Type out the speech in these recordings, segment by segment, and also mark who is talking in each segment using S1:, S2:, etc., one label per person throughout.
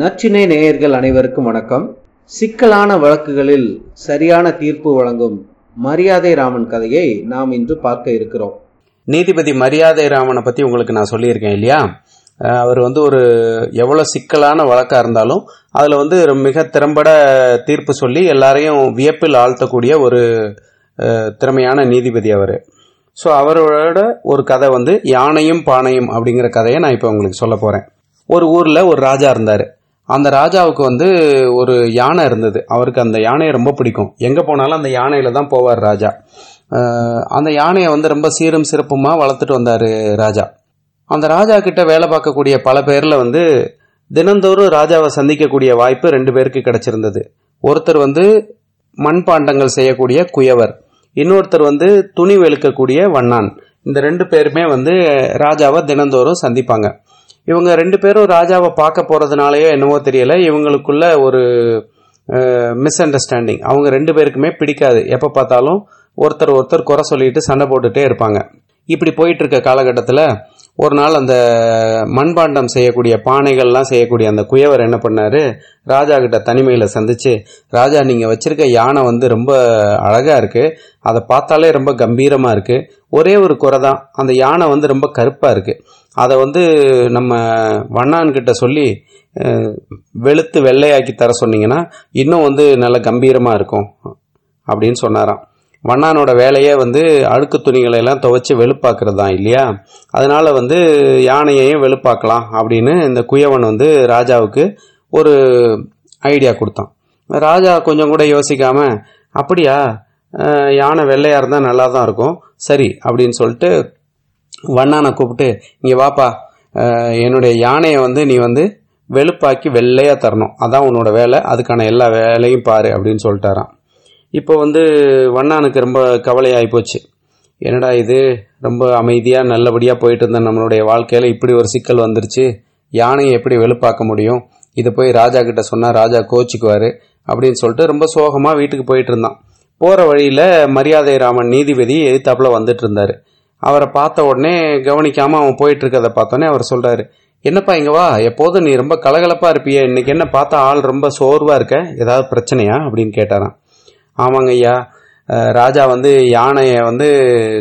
S1: நச்சினை நேயர்கள் அனைவருக்கும் வணக்கம். சிக்கலான வழக்குகளில் சரியான தீர்ப்பு வழங்கும் மரியாதை ராமன் கதையை நாம் இன்று பார்க்க இருக்கிறோம்.
S2: நீதிபதி மரியாதை ராமனை பத்தி உங்களுக்கு நான் சொல்லியிருக்கேன் இல்லையா? அவர் வந்து ஒரு எவ்வளவு சிக்கலான வழக்கா இருந்தாலும் அதுல வந்து மிக திறம்பட தீர்ப்பு சொல்லி எல்லாரையும் வியப்பில் ஆழ்த்தக்கூடிய ஒரு திறமையான நீதிபதி அவர். ஸோ அவரோட ஒரு கதை வந்து யானையும் பானையும் அப்படிங்கிற கதையை நான் இப்போ உங்களுக்கு சொல்ல போகிறேன் ஒரு ஊரில் ஒரு ராஜா இருந்தார். அந்த ராஜாவுக்கு வந்து ஒரு யானை இருந்தது. அவருக்கு அந்த யானையை ரொம்ப பிடிக்கும். எங்கே போனாலும் அந்த யானையில் தான் போவார் ராஜா. அந்த யானையை வந்து ரொம்ப சீரும் சிறப்புமாக வளர்த்துட்டு வந்தார் ராஜா. அந்த ராஜா கிட்ட வேலை பார்க்கக்கூடிய பல பேரில் வந்து தினந்தோறும் ராஜாவை சந்திக்கக்கூடிய வாய்ப்பு ரெண்டு பேருக்கு கிடைச்சிருந்தது. ஒருத்தர் வந்து மண்பாண்டங்கள் செய்யக்கூடிய குயவர் இன்னொருத்தர் வந்து துணி வெளுக்கக்கூடிய வண்ணான். இந்த ரெண்டு பேருமே வந்து ராஜாவை தினந்தோறும் சந்திப்பாங்க. இவங்க ரெண்டு பேரும் ராஜாவை பார்க்க போறதுனாலயோ என்னவோ தெரியல. இவங்களுக்குள்ள ஒரு மிஸ் அண்டர்ஸ்டாண்டிங் அவங்க ரெண்டு பேருக்குமே பிடிக்காது. எப்போ பார்த்தாலும் ஒருத்தர் ஒருத்தர் குறை சொல்லிட்டு சண்டை போட்டுட்டே இருப்பாங்க. இப்படி போயிட்டு இருக்க காலகட்டத்தில் ஒரு நாள் அந்த மண்பாண்டம் செய்யக்கூடிய பானைகள்லாம் செய்யக்கூடிய அந்த குயவர் என்ன பண்ணார்? ராஜா கிட்ட தனிமையில் சந்திச்சு ராஜா நீங்கள் வச்சிருக்க யானை வந்து ரொம்ப அழகாக இருக்குது அதை பார்த்தாலே ரொம்ப கம்பீரமாக இருக்குது ஒரே ஒரு குறை தான். அந்த யானை வந்து ரொம்ப கருப்பாக இருக்குது அதை வந்து நம்ம வண்ணான்கிட்ட சொல்லி வெளுத்து வெள்ளையாக்கி தர சொன்னீங்கன்னா இன்னும் வந்து நல்ல கம்பீரமாக இருக்கும். அப்படின்னு சொன்னாராம். வண்ணானோட வேலையே வந்து அழுக்கு துணிகளை எல்லாம் துவைச்சி வெளுப்பாக்குறது தான் இல்லையா? அதனால் வந்து யானையையும் வெளுப்பாக்கலாம் அப்படின்னு இந்த குயவன் வந்து ராஜாவுக்கு ஒரு ஐடியா கொடுத்தான். ராஜா கொஞ்சம் கூட யோசிக்காம அப்படியா? யானை வெள்ளையாக இருந்தால் நல்லா தான் இருக்கும். சரி அப்படின்னு சொல்லிட்டு வண்ணானை கூப்பிட்டு இங்கே வாப்பா என்னுடைய யானையை வந்து நீ வந்து வெளுப்பாக்கி வெள்ளையாக தரணும். அதான் உன்னோட வேலை. அதுக்கான எல்லா வேலையும் பாரு அப்படின்னு சொல்லிட்டாரான் இப்போ வந்து வண்ணானுக்கு ரொம்ப கவலையாகி போச்சு. என்னடா இது? ரொம்ப அமைதியாக நல்லபடியாக போயிட்டு இருந்த நம்மளுடைய வாழ்க்கையில் இப்படி ஒரு சிக்கல் வந்துருச்சு. யானையை எப்படி வெளுப்பாக்க முடியும்? இதை போய் ராஜா கிட்ட சொன்னால் ராஜா கோச்சிக்குவார் அப்படின்னு சொல்லிட்டு ரொம்ப சோகமாக வீட்டுக்கு போயிட்டு இருந்தான். போகிற வழியில் மரியாதை ராமன் நீதிபதி எதிர்த்தாப்புல வந்துட்டு இருந்தார். அவரை பார்த்த உடனே கவனிக்காமல் அவன் போயிட்டு இருக்கதை பார்த்தோன்னே அவர் சொல்கிறாரு என்னப்பா இங்கே வா எப்போதும் நீ ரொம்ப கலகலப்பாக இருப்பியே இன்னைக்கு என்ன பார்த்தா ஆள் ரொம்ப சோர்வாக இருக்க? ஏதாவது பிரச்சனையா? அப்படின்னு கேட்டாராம். ஆமாங்க ஐயா. ராஜா வந்து யானையை வந்து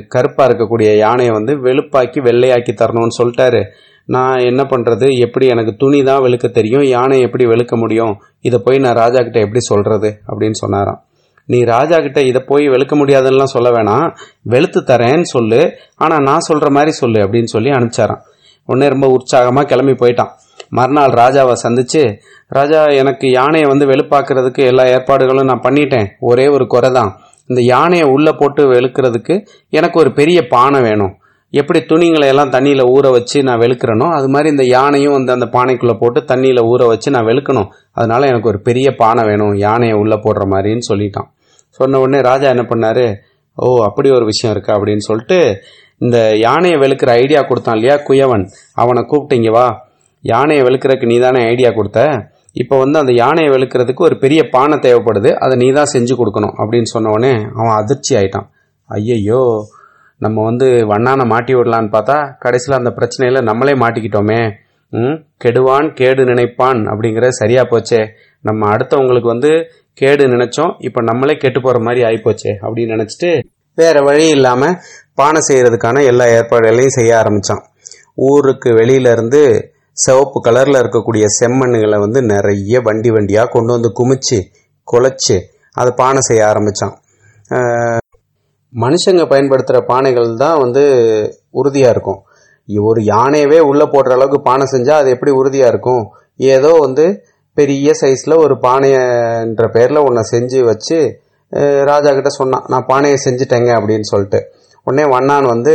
S2: கருப்பாக இருக்கக்கூடிய யானையை வந்து வெளுப்பாக்கி வெள்ளையாக்கி தரணும்னு சொல்லிட்டாரு. நான் என்ன பண்ணுறது எப்படி எனக்கு துணி தான் வெளுக்க தெரியும்? யானை எப்படி வெளுக்க முடியும்? இதை போய் நான் ராஜா கிட்ட எப்படி சொல்கிறது அப்படின்னு சொன்னாராம். நீ ராஜா கிட்ட இதை போய் வெளுக்க முடியாதுன்னுலாம் சொல்ல வேணாம். வெளுத்து தரேன்னு சொல்லு. ஆனால் நான் சொல்கிற மாதிரி சொல்லு அப்படின்னு சொல்லி அனுப்பிச்சாரான் உடனே ரொம்ப உற்சாகமாக கிளம்பி போயிட்டான். மறுநாள் ராஜாவை சந்திச்சு ராஜா எனக்கு யானையை வந்து வெளுப்பாக்குறதுக்கு எல்லா ஏற்பாடுகளும் நான் பண்ணிட்டேன். ஒரே ஒரு குறை தான். இந்த யானையை உள்ளே போட்டு வெளுக்கிறதுக்கு எனக்கு ஒரு பெரிய பானை வேணும். எப்படி துணிங்களை எல்லாம் தண்ணியில் ஊற வச்சு நான் வெளுக்கிறேனோ அது மாதிரி இந்த யானையும் வந்து அந்த பானைக்குள்ளே போட்டு தண்ணியில் ஊற வச்சு நான் வெளுக்கணும். அதனால் எனக்கு ஒரு பெரிய பானை வேணும். யானையை உள்ளே போடுற மாதிரின்னு சொல்லிட்டான். சொன்ன உடனே ராஜா என்ன பண்ணார் ஓ அப்படி ஒரு விஷயம் இருக்கா அப்படின்னு சொல்லிட்டு இந்த யானையை வெளுக்கிற ஐடியா கொடுத்தான் இல்லையா குயவன்? அவனை கூப்பிட்டீங்க வா. யானையை வெளுக்கிறதுக்கு நீ தானே ஐடியா கொடுத்த? இப்போ வந்து அந்த யானையை வெளுக்கிறதுக்கு ஒரு பெரிய பானை தேவைப்படுது. அதை நீ தான் செஞ்சு கொடுக்கணும். அப்படின்னு சொன்ன அவன் அதிர்ச்சி ஆயிட்டான். ஐயையோ நம்ம வந்து வண்ணானை மாட்டி விடலான்னு பார்த்தா கடைசியில் அந்த பிரச்சனையில் நம்மளே மாட்டிக்கிட்டோமே. ம் கெடுவான் கேடு நினைப்பான் அப்படிங்கிற சரியா போச்சே. நம்ம அடுத்தவங்களுக்கு வந்து கேடு நினைச்சோம் இப்போ நம்மளே கெட்டு போற மாதிரி ஆயிப்போச்சே அப்படின்னு நினைச்சிட்டு வேற வழி இல்லாம பானை செய்யறதுக்கான எல்லா ஏற்பாடுகளையும் செய்ய ஆரம்பிச்சான். ஊருக்கு வெளியில இருந்து சிவப்பு கலர்ல இருக்கக்கூடிய செம்மண்ணுகளை வந்து நிறைய வண்டி வண்டியா கொண்டு வந்து குமிச்சு குழச்சி அதை பானை செய்ய ஆரம்பிச்சான். மனுஷங்க பயன்படுத்துகிற பானைகள் தான் வந்து உறுதியாக இருக்கும். ஒரு யானையவே உள்ளே போடுற அளவுக்கு பானை செஞ்சால் அது எப்படி உறுதியாக இருக்கும்? ஏதோ வந்து பெரிய சைஸில் ஒரு பானையன்ற பேரில் ஒன்றை செஞ்சு வச்சு ராஜா கிட்ட சொன்னான் நான் பானையை செஞ்சுட்டேங்க அப்படின்னு சொல்லிட்டு. உடனே வண்ணான் வந்து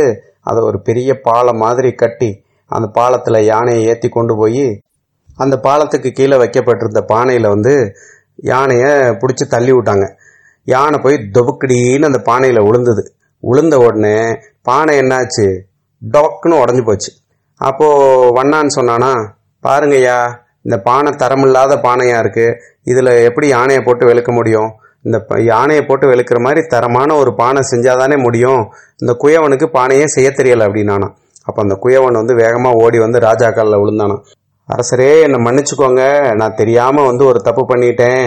S2: அதை ஒரு பெரிய பாலம் மாதிரி கட்டி அந்த பாலத்தில் யானையை ஏற்றி கொண்டு போய் அந்த பாலத்துக்கு கீழே வைக்கப்பட்டிருந்த பானையில் வந்து யானையை பிடிச்சி தள்ளி விட்டாங்க. யானை போய் தொபுக்கடின்னு அந்த பானையில் உளுந்தது. உளுந்த உடனே பானை என்னாச்சு? டொக்குன்னு உடஞ்சி போச்சு. அப்போது வண்ணான்னு சொன்னானா பாருங்கய்யா இந்த பானை தரமில்லாத பானையாக இருக்குது இதில் எப்படி யானையை போட்டு வெளுக்க முடியும்? இந்த யானையை போட்டு வெளுக்கிற மாதிரி தரமான ஒரு பானை செஞ்சால் தானே முடியும்? இந்த குயவனுக்கு பானையே செய்ய தெரியலை அப்படின்னானா. அப்போ அந்த குயவன் வந்து வேகமாக ஓடி வந்து ராஜா காலில் அரசரே என்னை மன்னிச்சுக்கோங்க. நான் தெரியாமல் வந்து ஒரு தப்பு பண்ணிட்டேன்.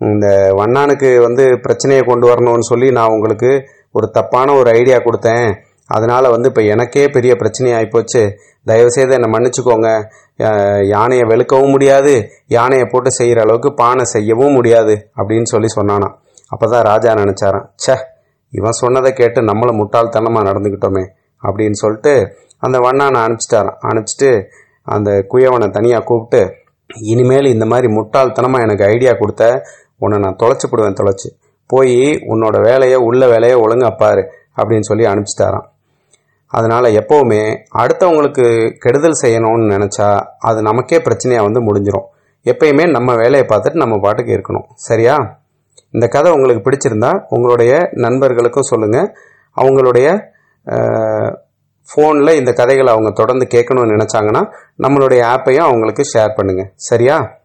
S2: இந்த வண்ணானுக்கு வந்து பிரச்சனையை கொண்டு வரணும்னு சொல்லி நான் உங்களுக்கு ஒரு தப்பான ஒரு ஐடியா கொடுத்தேன். அதனால் வந்து இப்போ எனக்கே பெரிய பிரச்சனை ஆகிப்போச்சு தயவுசெய்து என்னை மன்னிச்சுக்கோங்க. யானையை வெளுக்கவும் முடியாது யானையை போட்டு செய்கிற அளவுக்கு பானை செய்யவும் முடியாது அப்படின்னு சொல்லி சொன்னானாம். அப்போ தான் ராஜா நினச்சாரான் சே இவன் சொன்னதை கேட்டு நம்மளும் முட்டாள்தனமாக நடந்துக்கிட்டோமே அப்படின்னு சொல்லிட்டு அந்த வண்ணானை அனுப்பிச்சிட்டாரான் அனுப்பிச்சிட்டு அந்த குயவனை தனியாக கூப்பிட்டு இனிமேல் இந்த மாதிரி முட்டாள்தனமாக எனக்கு ஐடியா கொடுத்த உன்னை நான் தொலைச்சி போடுவேன் தொலைச்சி. போய் உன்னோட வேலையை உள்ள வேலையை ஒழுங்கா பாரு அப்படின்னு சொல்லி அனுப்பிச்சிட்டாரான் அதனால் எப்போவுமே அடுத்தவங்களுக்கு கெடுதல் செய்யணும்னு நினச்சா அது நமக்கே பிரச்சனையாக வந்து முடிஞ்சிடும் எப்பயுமே நம்ம வேலையை பார்த்துட்டு நம்ம பாட்டுக்கு இருக்கணும். சரியா? இந்த கதை உங்களுக்கு பிடிச்சிருந்தா உங்களுடைய நண்பர்களுக்கும் சொல்லுங்கள் அவங்களுடைய ஃபோனில் இந்த கதைகளை அவங்க தொடர்ந்து கேட்கணும்னு நினச்சாங்கன்னா நம்மளுடைய ஆப்பையும் அவங்களுக்கு ஷேர் பண்ணுங்கள் சரியா?